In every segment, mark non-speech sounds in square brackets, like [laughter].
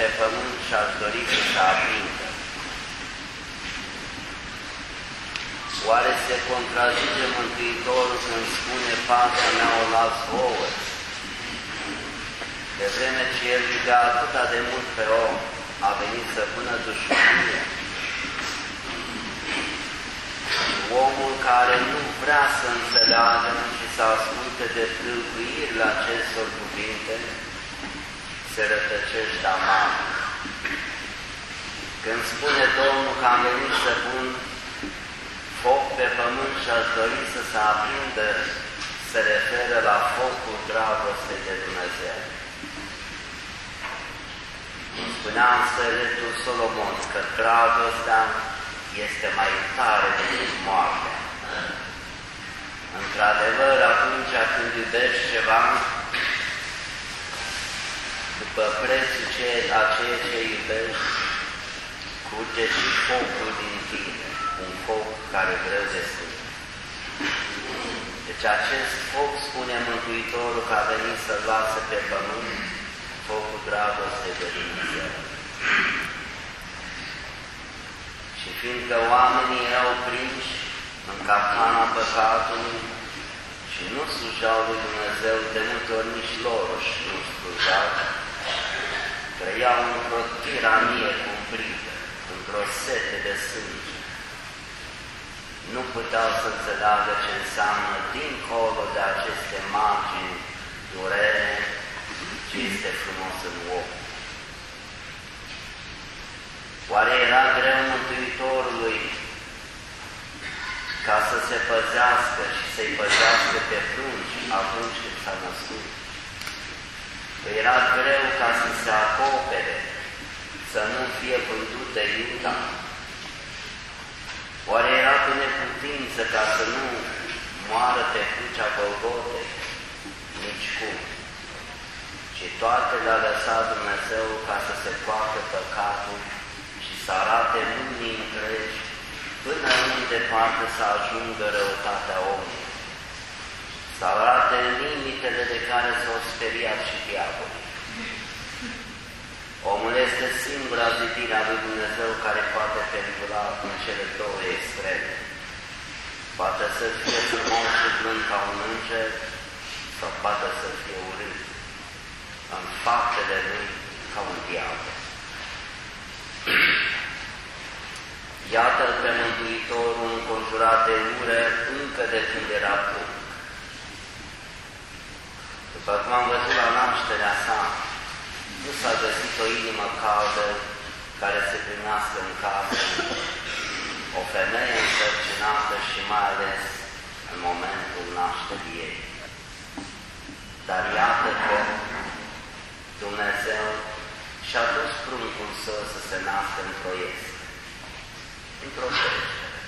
pe pământ și aș dori să se aprindă. Oare se contrazice Mântuitorul când spune pacea mea o las vouă? De vreme ce El iubea atâta de mult pe om, a venit să pună dușmanie. Omul care nu vrea să înțeleagă și să asculte de tâlcuirile acestor cuvinte, se rătăcește amar. Când spune Domnul că am venit să pun foc pe pământ și aș dori să se aprindă, se referă la focul dragostei de Dumnezeu. Spunea înțelesul Solomon că dragostea este mai tare decât moartea. Într-adevăr, atunci când iubești ceva, după prețul ce, a ceea ce iubești, curge și focul din tine, un foc care greu de sus. Deci acest foc, spune Mântuitorul, că a venit să-l lasă pe pământ, focul dragostei de Dumnezeu. Și fiindcă oamenii erau prinși în capcana păcatului și nu slujau lui Dumnezeu, de multe ori nici lor și nu slujau, trăiau într-o tiranie cumplită, într-o sete de sânge. Nu puteau să înțeleagă ce înseamnă dincolo de aceste margini durere, ce este frumos în om. Oare era greu Mântuitorului ca să se păzească și să-i păzească pe frunci atunci când s-a născut? Era greu ca să se acopere, să nu fie vândut de Iuda. Oare era cu neputință ca să nu moară pe crucea Golgotei? Nici cum. Și toate le-a lăsat Dumnezeu ca să se poată păcatul și să arate lumii întregi până unde poate să ajungă răutatea omului. Să arate limitele de care s-au speriat și diavolii. Omul este singura zidire a lui Dumnezeu care poate pendula în cele două extreme. Poate să fie frumos și blând ca un înger sau poate să fie urât în faptele lui ca un diavol. Iată-l pe Mântuitorul înconjurat de ură încă de când era plâng. După cum am văzut la nașterea sa, nu s-a găsit o inimă caldă care să primească în casă o femeie însărcinată și mai ales în momentul nașterii ei. Dar iată că Dumnezeu și-a dus pruncul său să se nască într-o iesă, într-o peșteră.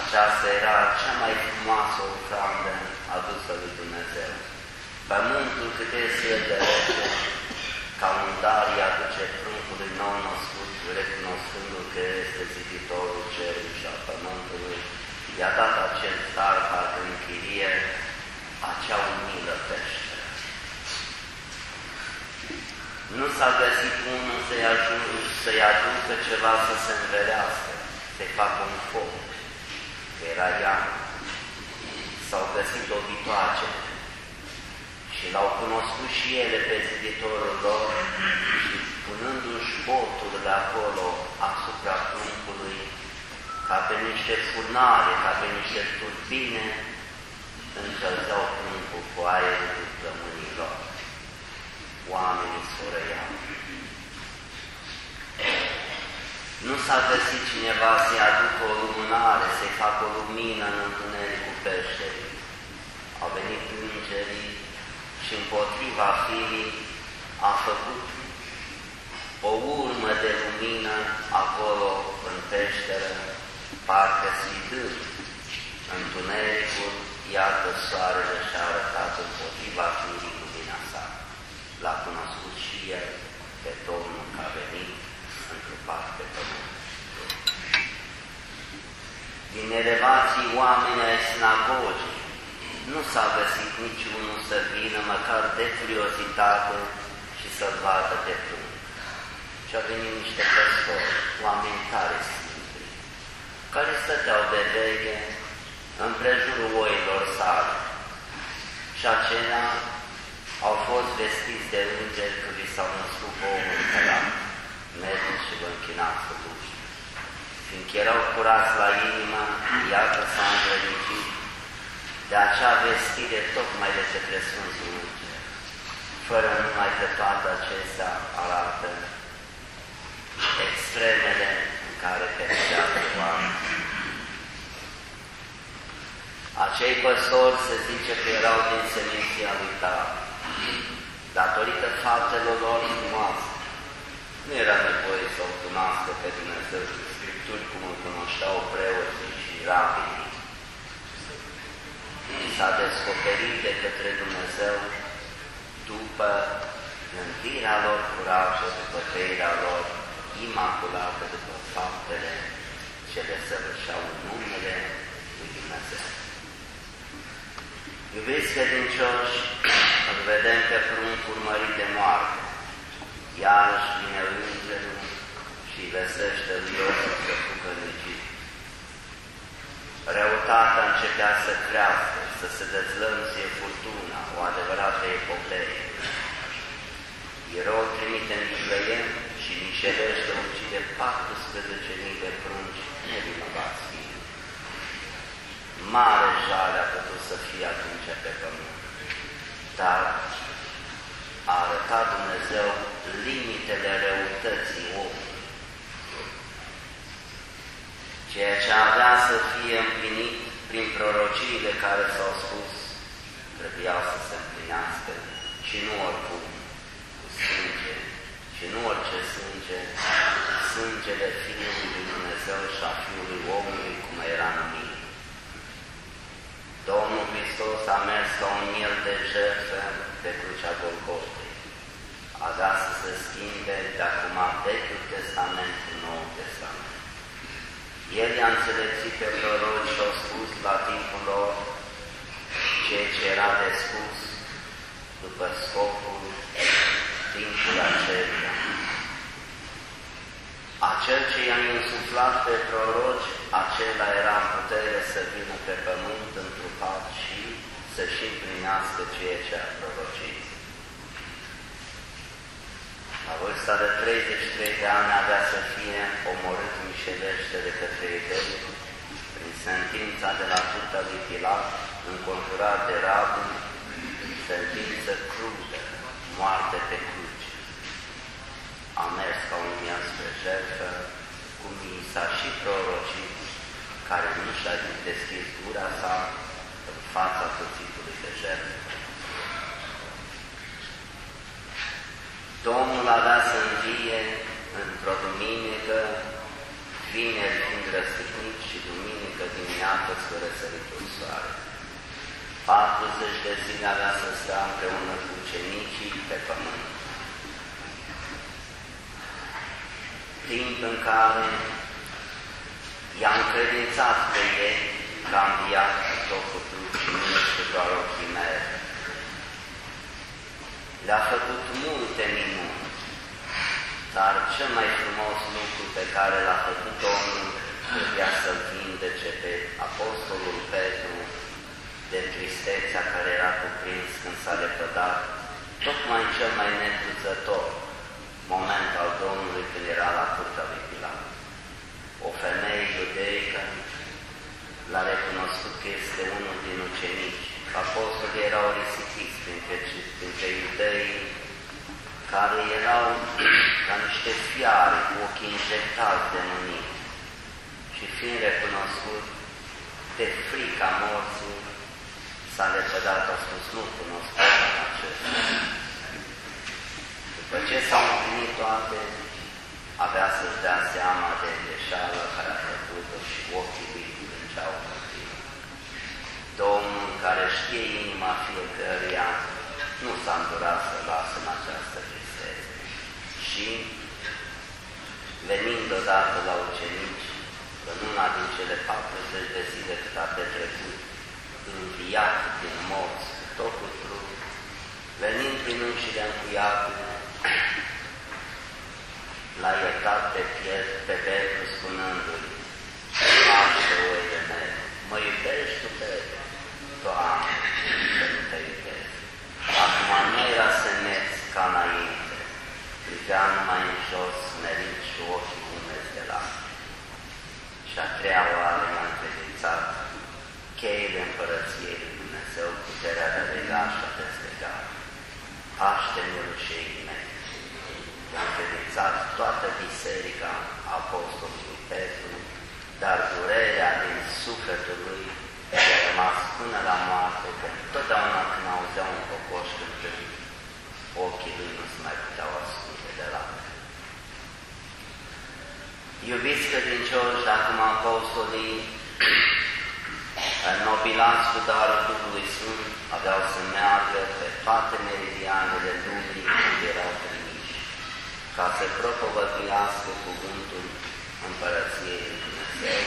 Aceasta era cea mai frumoasă ofrandă adusă lui Dumnezeu. Pământul cât este de rece, ca un dar îi aduce pruncului nou născut, recunoscându-l că este ziditorul cerului și al pământului, i-a dat acel dar parcă în chirie acea umilă pește. Nu s-a găsit unul să-i să aducă ceva să se învelească, să-i facă un foc, că era ea. S-au găsit dobitoace și l-au cunoscut și ele pe ziditorul lor și punându-și botul de acolo asupra pruncului, ca pe niște furnare, ca pe niște turbine, încălzeau pruncul cu aerul plămânilor oamenii să o reiau. Nu s-a găsit cineva să-i aducă o lumânare, să-i facă o lumină în întunericul peșterii. Au venit îngerii și împotriva firii a făcut o urmă de lumină acolo în peșteră, parcă sfidând întunericul, iată soarele și-a arătat împotriva firii l-a cunoscut și el pe Domnul că a venit într-o parte pe pământ. din elevații oameni ai sinagogii, nu s-a găsit niciunul să vină măcar de curiozitate și să-l vadă de plumb. Și au venit niște păstori, oameni tare simpli, care stăteau de veche în prejurul oilor sale. Și acelea au fost vestiți de îngeri că vi s-au născut omul în Mergeți și vă închinați cu duși. Fiindcă erau curați la inimă, iată s-a îngrădicit de acea vestire tocmai de către Sfântul Înger, fără numai că toate acestea arată extremele în care peredează oameni. Acei păstori se zice că erau din seminția lui David, datorită faptelor lor frumoase. Nu era nevoie să o cunoască pe Dumnezeu și Scripturi cum îl cunoșteau preoții și rabinii. S-a descoperit de către Dumnezeu după gândirea lor curată, după trăirea lor imaculată, după faptele ce le săvârșeau în numele lui Dumnezeu. Iubiți credincioși, îl vedem pe frunc urmărit de moarte. Iarăși vine îngerul și găsește lui Iosif să fugă în Egipt. Răutatea începea să crească, să se dezlănție furtuna, o adevărată epopee. Erou trimite în Israel și mișelește ucide 14.000 de prunci nevinovați Mare jale a putut să fie atunci pe pământ, dar a arătat Dumnezeu limitele răutății omului. Ceea ce avea să fie împlinit prin prorociile care s-au spus, trebuiau să se împlinească și nu oricum, cu sânge, și nu orice sânge, sângele Fiului lui Dumnezeu și a Fiului omului, cum era numit. Domnul Hristos a mers ca un miel de jertfă pe crucea Golgotei. Avea să se schimbe de acum Vechiul Testament cu Noul Testament. El i-a înțelepțit pe proroci și au spus la timpul lor ceea ce era de spus după scopul timpul acela. Acel ce i-a insuflat pe proroci, acela era în putere să vină pe pământ întrupat și să-și împlinească ceea ce a prorocit. La vârsta de 33 de ani avea să fie omorât mișelește de către idei, prin sentința de la curtea lui Pilat, înconjurat de rabul, sentință crudă, moarte pe cruce. A mers ca un mian spre jertfă, cum i s-a și prorocit, care nu și-a deschis gura sa în fața cuțitului de jertfă. Domnul avea să învie într-o duminică, vineri fiind răstignit și duminică dimineață spre răsăritul soare. 40 de zile avea să stea împreună cu ucenicii pe pământ. Timp în care i-a încredințat pe ei că a înviat tot cu trup și nu este doar o chimeră. Le-a făcut multe minuni, dar cel mai frumos lucru pe care l-a făcut Domnul trebuia să-l vindece pe Apostolul Petru de tristețea care era cuprins când s-a lepădat, tocmai cel mai necruțător moment al Domnului când era la curtea lui Pilat. O femeie iudeică l-a recunoscut că este unul din ucenici. Apostolii erau risipiți printre, printre iudei care erau ca niște fiare cu ochii injectați de mânie și fiind recunoscut de frica morții, s-a lepădat, a spus, nu cunosc acesta. După ce s-au împlinit toate, avea să-și dea seama de greșeală care a făcut-o și ochii lui plângeau continuu. Domnul care știe inima fiecăruia, nu s-a îndurat să lasă în această tristețe. Și, venind odată la ucenici, în una din cele 40 de zile cât a petrecut înviat din morți, tot cu trup, venind prin ușile încuiate, l-a iertat pe, Piet, pe Petru spunându-i, Paște oile mele, mă iubești tu, Petru? Doamne, să nu te iubesc. Acum nu era semeț ca înainte, privea numai în jos, smerit și ochii umezi de la. Și a treia oară i-a încredințat cheile împărăției lui Dumnezeu, puterea de a lega și a dezlega. Paște milușei mei. I-a încredințat toată biserica Apostolului Petru, dar durerea din sufletul lui i-a rămas până la moarte, că totdeauna când auzeau un cocoș cântând, ochii lui nu se mai puteau ascunde de la Iubiți credincioși, dacă mă apostolii, nobilați cu darul Duhului Sfânt, aveau să meargă pe toate meridianele lumii unde erau trimiși, ca să propovăduiască cuvântul Împărăției Lui Dumnezeu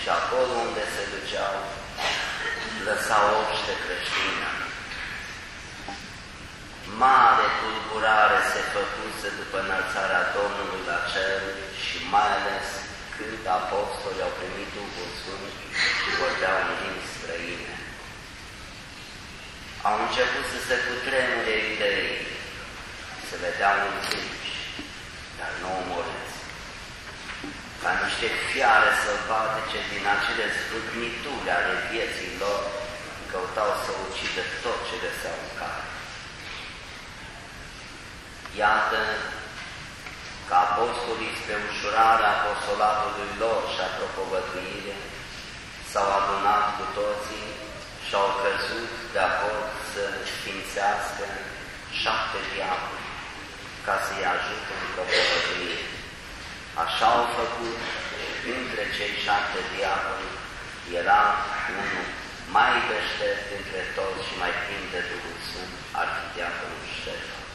și acolo unde se duceau, lăsau obște creștină. Mare tulburare se făcuse după înălțarea Domnului la cer și mai ales când apostolii au primit Duhul Sfânt și vorbeau în limbi străine. Au început să se cutremure idei, se vedeau întinși, dar nu omorâți. Ca niște fiare sălbatice din acele zvâgnituri ale vieții lor, căutau să ucidă tot ce găseau în care. Iată că apostolii spre ușurarea apostolatului lor și a propovăduire s-au adunat cu toții și au căzut de acord să sfințească șapte diavoli ca să-i ajute în propovăduire. Așa au făcut între cei șapte diavoli era unul mai deștept dintre toți și mai plin de Duhul Sfânt, arhidiaconul Ștefan.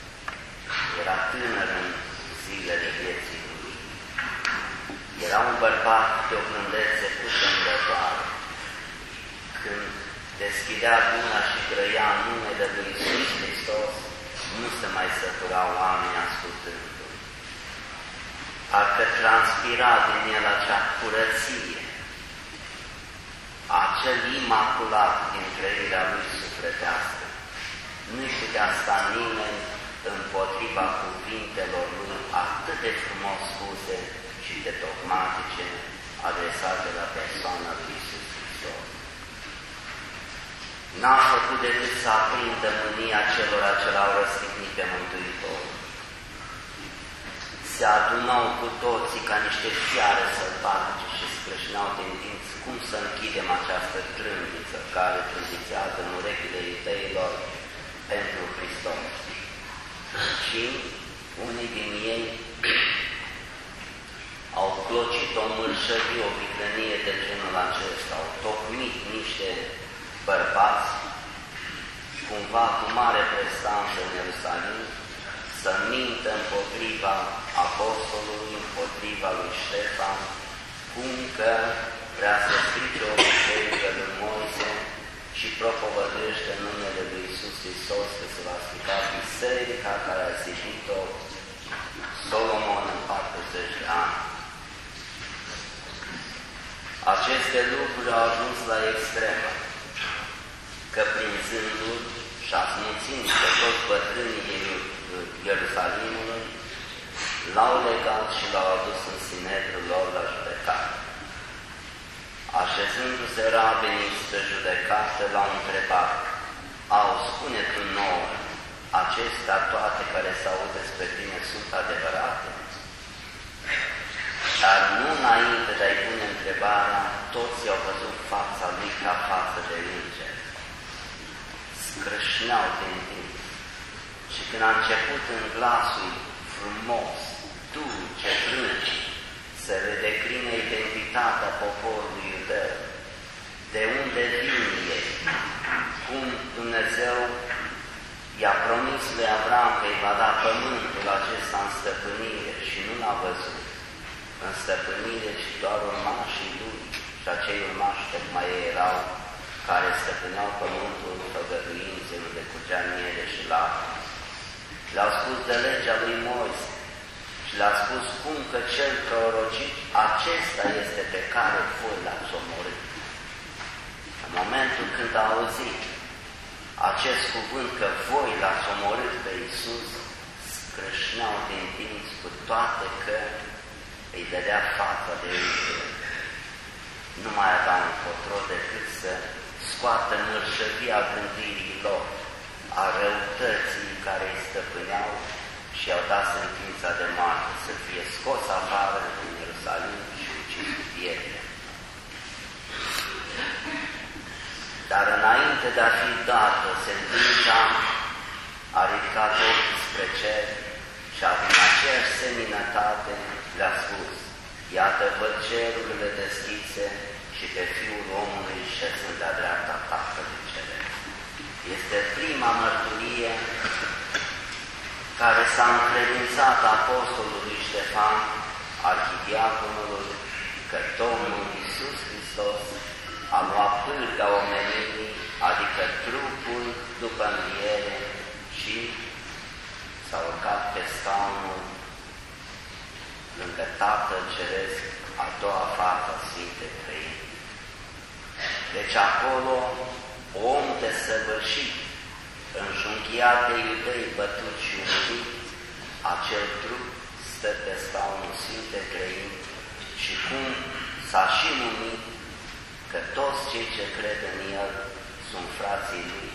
Era tânăr în zilele vieții lui. Era un bărbat de o blândețe puternică Când deschidea gura și trăia numele lui Iisus Hristos, nu se mai sătura oamenii ascultându-l. Parcă transpira din el acea curăție, acel imaculat din trăirea lui sufletească. Nu-i putea sta nimeni împotriva cuvintelor lui atât de frumos spuse și de dogmatice adresate la persoana lui Iisus Hristos. N-a făcut decât să aprindă mânia celor ce l-au răstignit pe Mântuitor. Se adunau cu toții ca niște fiare sălbatice și scrâșneau din dinți cum să închidem această trâmbiță care trâmbițează în urechile ideilor pentru Hristos? Și unii din ei [clears throat] au clocit o mârșărie, o viclănie de genul acesta, au tocmit niște bărbați, cumva cu mare prestanță în Ierusalim, să mintă împotriva apostolului, împotriva lui Ștefan, cum că vrea să strice o biserică lui Moise și propovădește numele lui Iisus Hristos că se va strica biserica care a zidit-o Solomon în 40 de ani. Aceste lucruri au ajuns la extremă, că prinzându-l și asmuțind pe toți bătrânii Ierusalimului, l-au legat și l-au adus în sinedrul lor la judecată. Așezându-se rabenii spre judecată, l-au întrebat, au, spune tu nouă, acestea toate care se aud despre tine sunt adevărate? Dar nu înainte de a-i pune întrebarea, toți au văzut fața lui ca față de înger. Scrâșneau din timp. Și când a început în glasul frumos, dulce, blând, să redecline identitatea poporului iudeu, de unde vin ei, cum Dumnezeu i-a promis lui Avram că îi va da pământul acesta în stăpânire și nu l-a văzut. În stăpânire, ci doar urmașii lui și acei urmași tocmai erau care stăpâneau pământul făgăduinței unde curgea miere și lapte. Le-au spus de legea lui Moise și le-a spus cum că cel prorocit, acesta este pe care voi l-ați omorât. În momentul când a auzit acest cuvânt că voi l-ați omorât pe Iisus, scrâșneau din dinți cu toate că îi dădea fața de ei. Nu mai avea încotro decât să scoată mărșăvia gândirii lor, a răutății care îi stăpâneau și au dat sentința de moarte, să fie scos afară din Ierusalim și ucis cu pietre. Dar înainte de a fi dată sentința, a ridicat ochii spre cer și a din aceeași seminătate le-a spus, Iată văd cerurile deschise și pe Fiul omului șezând de-a dreapta Tatălui Ceresc. Este prima mărturie care s-a încredințat apostolului Ștefan, arhidiaconului, că Domnul Iisus Hristos a luat pârga omenirii, adică trupul după înviere și s-a urcat pe scaunul lângă Tatăl Ceresc, a doua fată Sfinte Trăini. Deci acolo om desăvârșit, înjunchiat de iudei bătut și umit, acel trup stă pe scaunul Sfinte Trăini și cum s-a și numit că toți cei ce cred în El sunt frații Lui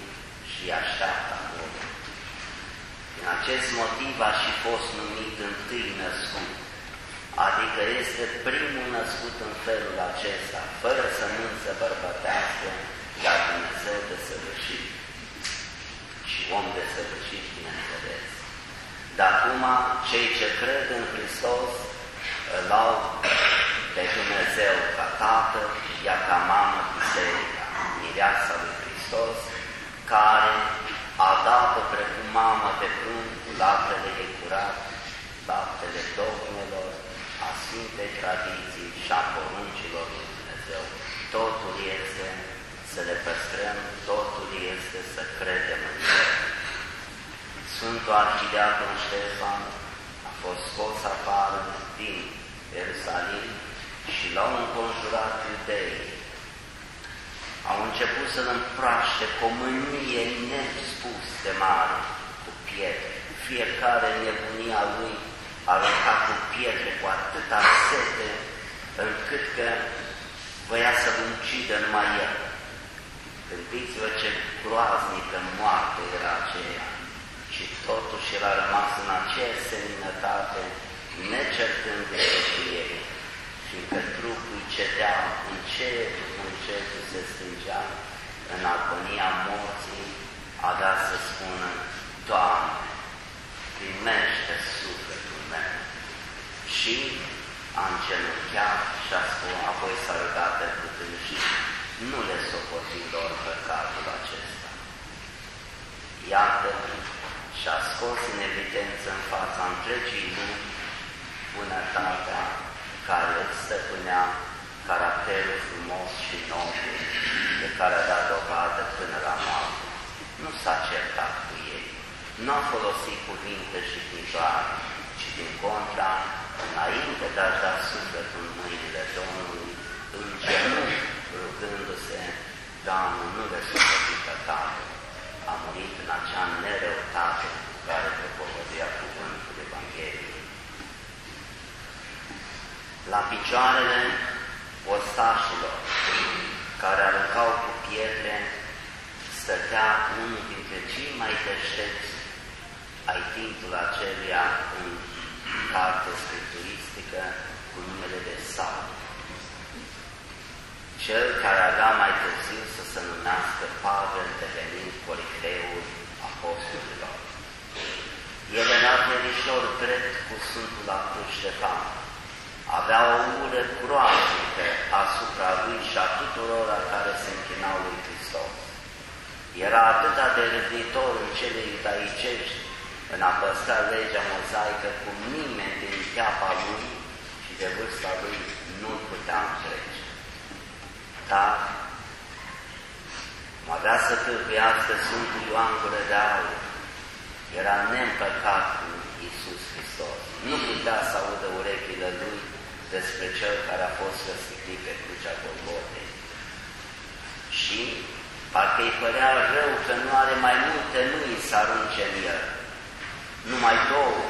și așteaptă acolo. Din acest motiv a și fost numit întâi născut, adică este primul născut în felul acesta, fără sămânță bărbătească, iar Dumnezeu de săvârșit și om de săvârșit, bineînțeles. Dar acum, cei ce cred în Hristos îl au pe Dumnezeu ca Tată, ea ca mamă Biserica, mireasa lui Hristos, care a dat precum mamă pe prunc cu laptele ei curat, laptele dogmelor, a Sfintei Tradiții și a poruncilor lui Dumnezeu. Totul este să le păstrăm, totul este să credem în El. Sfântul Arhideacon Ștefan a fost scos afară din Ierusalim și l-au înconjurat iudeii. Au început să-l împraște cu o mânie nespus de mare, cu pietre. Fiecare nebunia lui arunca cu pietre, cu atâta sete, încât că voia să-l ucidă numai el. Gândiți-vă ce groaznică moarte era aceea și totuși el a rămas în aceeași seminătate, necertându-se cu ei, fiindcă trupul cedea încet cu încet se strângea în agonia morții, a dat să spună, Doamne, primește sufletul meu. Și a încercat și a spus, apoi s-a rugat pentru și nu le sopoti lor păcatul acesta. Iată și-a scos în evidență în fața întregii lumi bunătatea care îl stăpânea caracterul frumos și nobil de care a dat dovadă până la moarte. Nu s-a certat cu ei, nu a folosit cuvinte jignitoare, ci din contra, înainte de a-și da sufletul în mâinile Domnului, în genunchi, rugându-se, Doamne, nu le sufleti păcate, a murit în acea nereutate cu care propovăduia cuvântul Evangheliei. La picioarele ostașilor care aruncau cu pietre, stătea unul dintre cei mai deștepți ai timpul aceluia în carte scripturistică cu numele de Saul. Cel care avea mai târziu să se numească Pavel devenind Corifeul Apostolilor. El era verișor drept cu Sfântul Acru Ștefan. Avea o ură groaznică asupra lui și a tuturor care se închinau lui Hristos. Era atât de râvnitor în cele iudaicești, în a păstra legea mozaică, cum nimeni din teapa lui și de vârsta lui nu putea întrece. Altar, avea să tâlcuiască Sfântul Ioan Gură de Aur. Era neîmpăcat cu Iisus Hristos. Nu putea să audă urechile lui despre cel care a fost răstignit pe crucea Golgotei. Și parcă îi părea rău că nu are mai multe mâini să arunce în el. Numai două.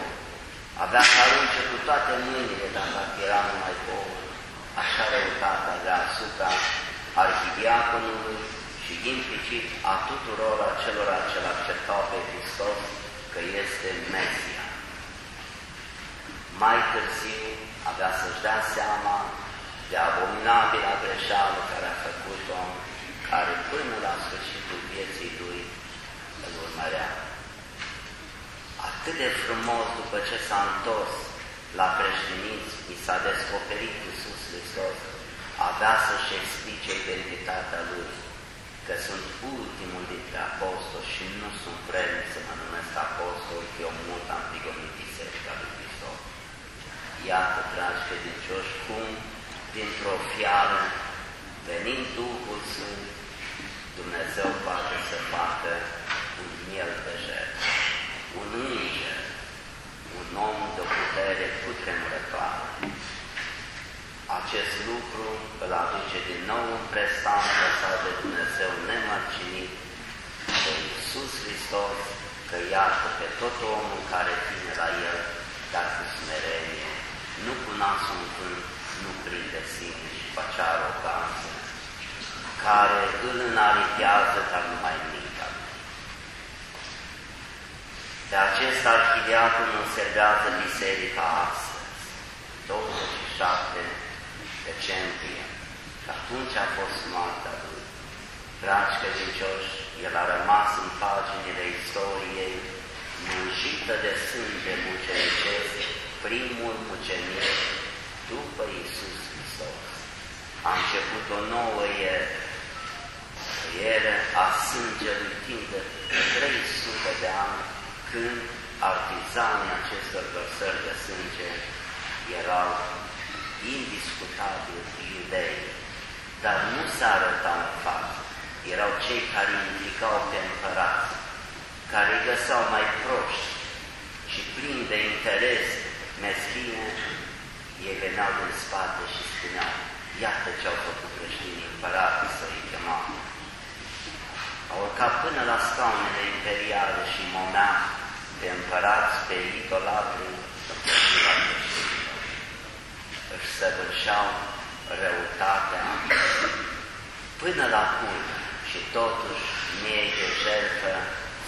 Avea să arunce cu toate mâinile, dar dacă era numai două. Așa răutatea avea asupra arhidiaconului și implicit a tuturor acelora ce l-acceptau pe Hristos că este Mesia. Mai târziu avea să-și dea seama de abominabila greșeală care a făcut-o, care până la sfârșitul vieții lui îl urmărea. Atât de frumos după ce s-a întors la creștinism, i s-a descoperit Iisus Hristos, avea să-și explice identitatea lui, că sunt ultimul dintre apostoli și nu sunt vrednic să mă numesc apostol, că eu mult am prigonit Biserica lui Hristos. Iată, dragi credincioși, cum dintr-o fiară, venind Duhul Sfânt, Dumnezeu poate să facă un miel de jertfă, un înger, un om de putere putremurătoare. Acest lucru îl aduce din nou în prestanță sau de Dumnezeu nemărcinit, de Iisus Hristos, că iartă pe tot omul care ține la El, dar cu smerenie, nu cu nasul în vânt, nu prinde sine și cu acea aroganță, care îl înaritează, dar nu mai mintea. De acest arhideacul înservează biserica astăzi, 27 decembrie, și atunci a fost moartea lui. Dragi credincioși, el a rămas în paginile istoriei, muncită de sânge mucenicesc, primul mucenic după Iisus Hristos. A început o nouă ieră, ieră a sângelui timp de 300 de ani, când artizanii acestor vărsări de sânge erau indiscutabil iudei, dar nu se arătau în fapt. Erau cei care implicau pe împărat, care îi găseau mai proști și plini de interes meschine, ei veneau din spate și spuneau, iată ce au făcut creștinii împărații să îi chemau. Au urcat până la scaunele imperiale și momea pe împărați, pe idolatri, împotriva creștinilor. Își săvârșeau răutatea până la cult și totuși miei de jertfă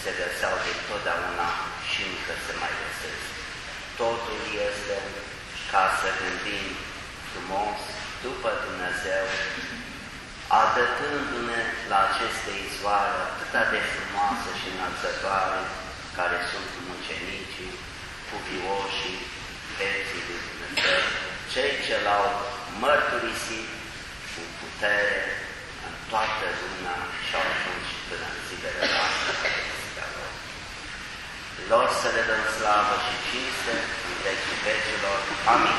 se găseau de totdeauna și încă se mai găsesc. Totul este ca să gândim frumos după Dumnezeu, adătându-ne la aceste izvoare atât de frumoase și înălțătoare, care sunt mucenicii, cuvioșii, vieții lui Dumnezeu, cei ce l-au mărturisit cu putere în toată lumea și au ajuns până în zilele noastre lor să le dăm slavă și cinste în vecii vecilor. Amin.